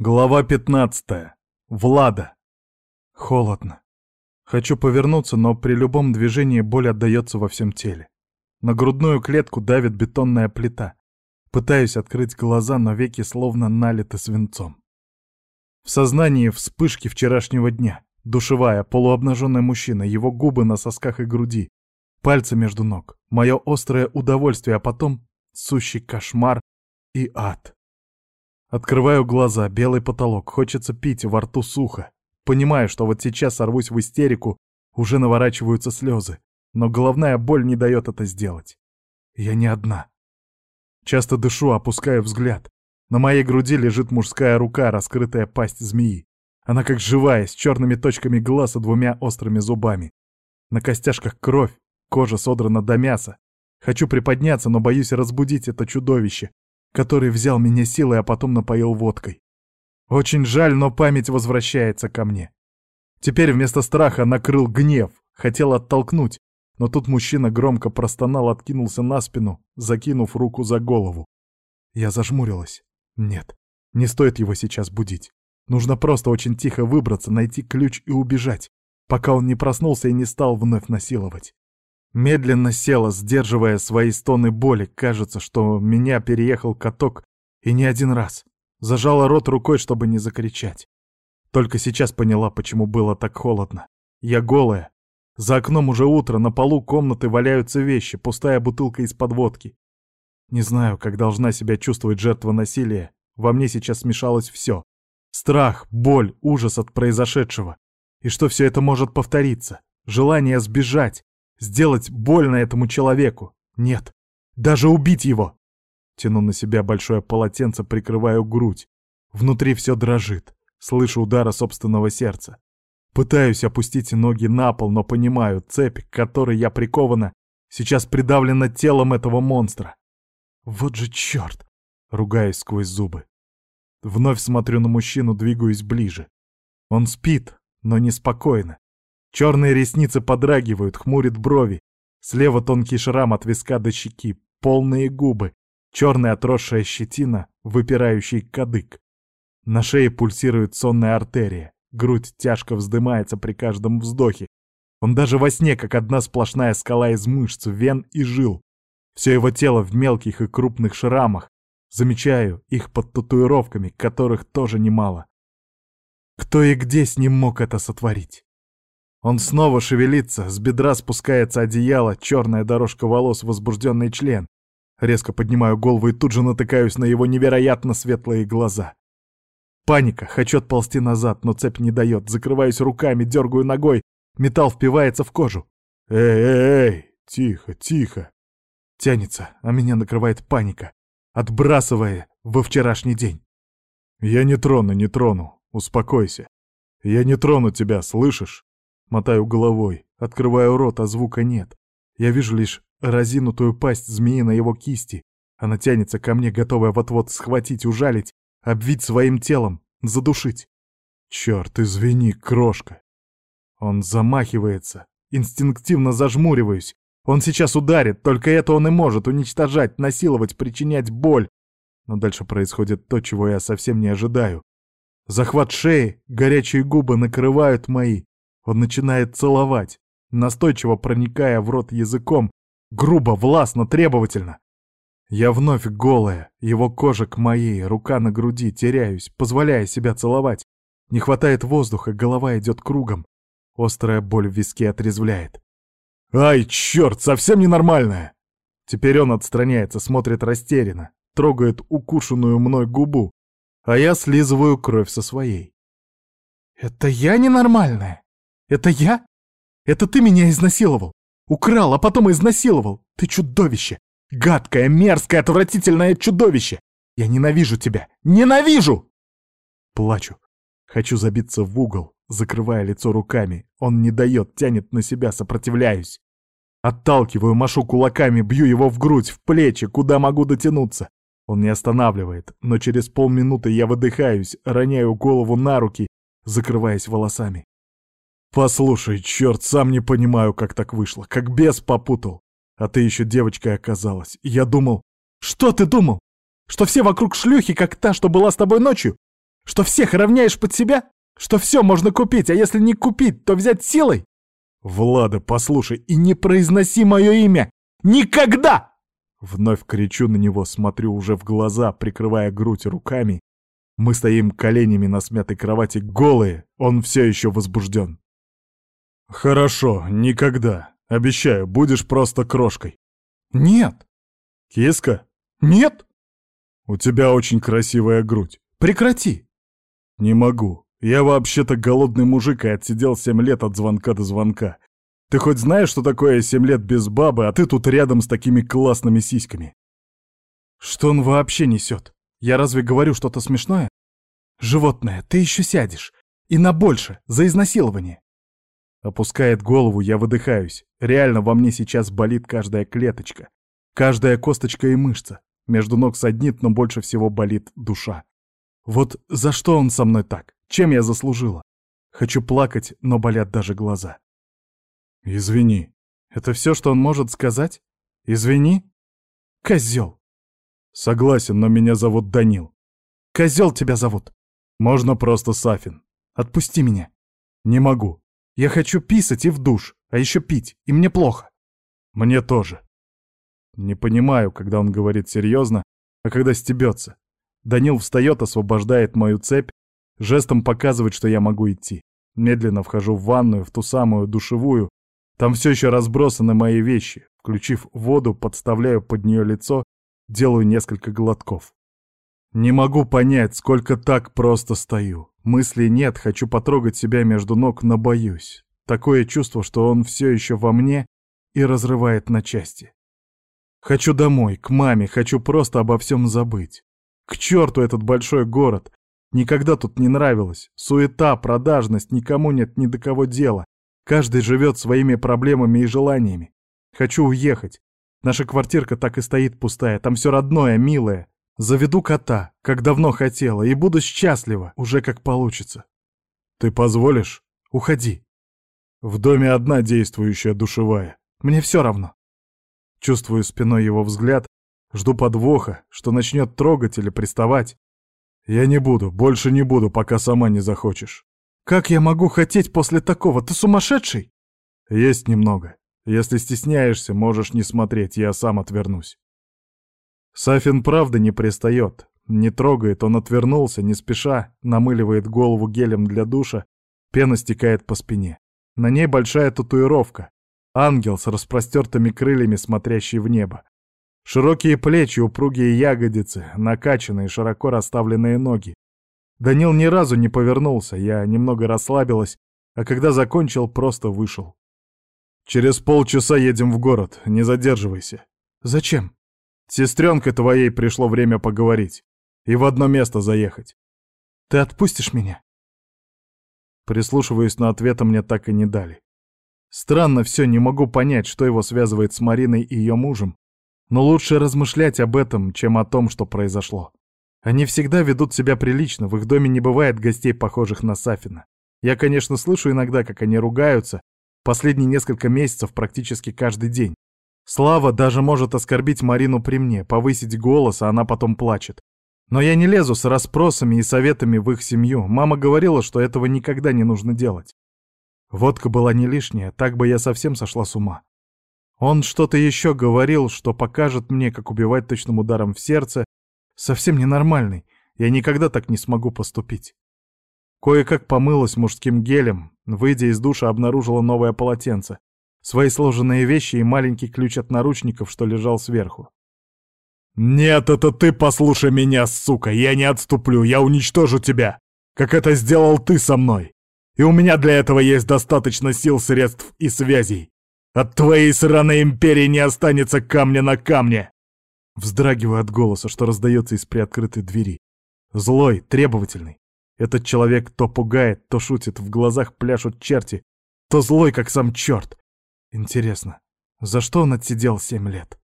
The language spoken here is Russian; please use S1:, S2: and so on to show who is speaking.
S1: Глава 15. Влада. Холодно. Хочу повернуться, но при любом движении боль отдаётся во всем теле. На грудную клетку давит бетонная плита. Пытаюсь открыть глаза, но веки словно налиты свинцом. В сознании вспышки вчерашнего дня. Душевая, полуобнаженный мужчина, его губы на сосках и груди, пальцы между ног, мое острое удовольствие, а потом сущий кошмар и ад. Открываю глаза, белый потолок, хочется пить, во рту сухо. Понимаю, что вот сейчас сорвусь в истерику, уже наворачиваются слезы, но головная боль не дает это сделать. Я не одна. Часто дышу, опускаю взгляд. На моей груди лежит мужская рука, раскрытая пасть змеи. Она как живая, с черными точками глаз и двумя острыми зубами. На костяшках кровь, кожа содрана до мяса. Хочу приподняться, но боюсь разбудить это чудовище, который взял меня силой, а потом напоил водкой. Очень жаль, но память возвращается ко мне. Теперь вместо страха накрыл гнев, хотел оттолкнуть, но тут мужчина громко простонал, откинулся на спину, закинув руку за голову. Я зажмурилась. Нет, не стоит его сейчас будить. Нужно просто очень тихо выбраться, найти ключ и убежать, пока он не проснулся и не стал вновь насиловать. Медленно села, сдерживая свои стоны боли. Кажется, что меня переехал каток и не один раз. Зажала рот рукой, чтобы не закричать. Только сейчас поняла, почему было так холодно. Я голая. За окном уже утро, на полу комнаты валяются вещи, пустая бутылка из-под водки. Не знаю, как должна себя чувствовать жертва насилия. Во мне сейчас смешалось все. Страх, боль, ужас от произошедшего. И что все это может повториться. Желание сбежать, Сделать больно этому человеку? Нет. Даже убить его? Тяну на себя большое полотенце, прикрываю грудь. Внутри все дрожит. Слышу удара собственного сердца. Пытаюсь опустить ноги на пол, но понимаю, цепь, к которой я прикована, сейчас придавлена телом этого монстра. Вот же черт! Ругаюсь сквозь зубы. Вновь смотрю на мужчину, двигаюсь ближе. Он спит, но неспокойно. Черные ресницы подрагивают, хмурит брови. Слева тонкий шрам от виска до щеки, полные губы, черная отросшая щетина, выпирающий кадык. На шее пульсирует сонная артерия, грудь тяжко вздымается при каждом вздохе. Он даже во сне, как одна сплошная скала из мышц, вен и жил. Все его тело в мелких и крупных шрамах. Замечаю их под татуировками, которых тоже немало. Кто и где с ним мог это сотворить? Он снова шевелится, с бедра спускается одеяло, черная дорожка волос, возбужденный член. Резко поднимаю голову и тут же натыкаюсь на его невероятно светлые глаза. Паника, хочу отползти назад, но цепь не дает. Закрываюсь руками, дергаю ногой, металл впивается в кожу. «Эй, эй, эй, тихо, тихо!» Тянется, а меня накрывает паника, отбрасывая во вчерашний день. «Я не трону, не трону, успокойся. Я не трону тебя, слышишь?» Мотаю головой, открываю рот, а звука нет. Я вижу лишь разинутую пасть змеи на его кисти. Она тянется ко мне, готовая вот-вот схватить, ужалить, обвить своим телом, задушить. Черт, извини, крошка. Он замахивается. Инстинктивно зажмуриваюсь. Он сейчас ударит, только это он и может уничтожать, насиловать, причинять боль. Но дальше происходит то, чего я совсем не ожидаю. Захват шеи, горячие губы накрывают мои. Он начинает целовать, настойчиво проникая в рот языком, грубо, властно, требовательно. Я вновь голая, его кожа к моей, рука на груди, теряюсь, позволяя себя целовать. Не хватает воздуха, голова идет кругом. Острая боль в виске отрезвляет. «Ай, черт, совсем ненормальная!» Теперь он отстраняется, смотрит растерянно, трогает укушенную мной губу, а я слизываю кровь со своей. «Это я ненормальная?» Это я? Это ты меня изнасиловал? Украл, а потом изнасиловал? Ты чудовище! Гадкое, мерзкое, отвратительное чудовище! Я ненавижу тебя! Ненавижу!» Плачу. Хочу забиться в угол, закрывая лицо руками. Он не дает, тянет на себя, сопротивляюсь. Отталкиваю, машу кулаками, бью его в грудь, в плечи, куда могу дотянуться. Он не останавливает, но через полминуты я выдыхаюсь, роняю голову на руки, закрываясь волосами. Послушай, черт, сам не понимаю, как так вышло. Как бес попутал. А ты еще девочкой оказалась. Я думал... Что ты думал? Что все вокруг шлюхи, как та, что была с тобой ночью? Что всех равняешь под себя? Что все можно купить, а если не купить, то взять силой? Влада, послушай и не произноси мое имя! Никогда! Вновь кричу на него, смотрю уже в глаза, прикрывая грудь руками. Мы стоим коленями на смятой кровати, голые, он все еще возбужден. «Хорошо, никогда. Обещаю, будешь просто крошкой». «Нет». «Киска?» «Нет». «У тебя очень красивая грудь». «Прекрати». «Не могу. Я вообще-то голодный мужик и отсидел семь лет от звонка до звонка. Ты хоть знаешь, что такое семь лет без бабы, а ты тут рядом с такими классными сиськами?» «Что он вообще несет? Я разве говорю что-то смешное?» «Животное, ты еще сядешь. И на больше, за изнасилование». Опускает голову, я выдыхаюсь. Реально во мне сейчас болит каждая клеточка, каждая косточка и мышца. Между ног саднит, но больше всего болит душа. Вот за что он со мной так? Чем я заслужила? Хочу плакать, но болят даже глаза. Извини. Это все, что он может сказать? Извини? Козел. Согласен, но меня зовут Данил. Козел тебя зовут. Можно просто Сафин. Отпусти меня. Не могу. Я хочу писать и в душ, а еще пить, и мне плохо. Мне тоже. Не понимаю, когда он говорит серьезно, а когда стебется. Данил встает, освобождает мою цепь, жестом показывает, что я могу идти. Медленно вхожу в ванную, в ту самую душевую. Там все еще разбросаны мои вещи. Включив воду, подставляю под нее лицо, делаю несколько глотков. Не могу понять, сколько так просто стою. Мыслей нет, хочу потрогать себя между ног, но боюсь. Такое чувство, что он все еще во мне и разрывает на части. Хочу домой, к маме, хочу просто обо всем забыть. К черту этот большой город. Никогда тут не нравилось. Суета, продажность, никому нет ни до кого дела. Каждый живет своими проблемами и желаниями. Хочу уехать. Наша квартирка так и стоит пустая, там все родное, милое. Заведу кота, как давно хотела, и буду счастлива, уже как получится. Ты позволишь? Уходи. В доме одна действующая душевая. Мне все равно. Чувствую спиной его взгляд, жду подвоха, что начнет трогать или приставать. Я не буду, больше не буду, пока сама не захочешь. Как я могу хотеть после такого? Ты сумасшедший? Есть немного. Если стесняешься, можешь не смотреть, я сам отвернусь. Сафин правда не пристает, не трогает, он отвернулся, не спеша, намыливает голову гелем для душа, пена стекает по спине. На ней большая татуировка. Ангел с распростертыми крыльями, смотрящий в небо. Широкие плечи, упругие ягодицы, накачанные, широко расставленные ноги. Данил ни разу не повернулся, я немного расслабилась, а когда закончил, просто вышел. «Через полчаса едем в город, не задерживайся». «Зачем?» Сестренкой твоей пришло время поговорить и в одно место заехать. Ты отпустишь меня?» Прислушиваясь на ответа, мне так и не дали. Странно все, не могу понять, что его связывает с Мариной и ее мужем, но лучше размышлять об этом, чем о том, что произошло. Они всегда ведут себя прилично, в их доме не бывает гостей, похожих на Сафина. Я, конечно, слышу иногда, как они ругаются, последние несколько месяцев практически каждый день. Слава даже может оскорбить Марину при мне, повысить голос, а она потом плачет. Но я не лезу с расспросами и советами в их семью. Мама говорила, что этого никогда не нужно делать. Водка была не лишняя, так бы я совсем сошла с ума. Он что-то еще говорил, что покажет мне, как убивать точным ударом в сердце. Совсем ненормальный. Я никогда так не смогу поступить. Кое-как помылась мужским гелем, выйдя из душа, обнаружила новое полотенце свои сложенные вещи и маленький ключ от наручников, что лежал сверху. «Нет, это ты послушай меня, сука! Я не отступлю, я уничтожу тебя, как это сделал ты со мной! И у меня для этого есть достаточно сил, средств и связей! От твоей сраной империи не останется камня на камне!» Вздрагиваю от голоса, что раздается из приоткрытой двери. Злой, требовательный. Этот человек то пугает, то шутит, в глазах пляшут черти, то злой, как сам черт. Интересно, за что он отсидел семь лет?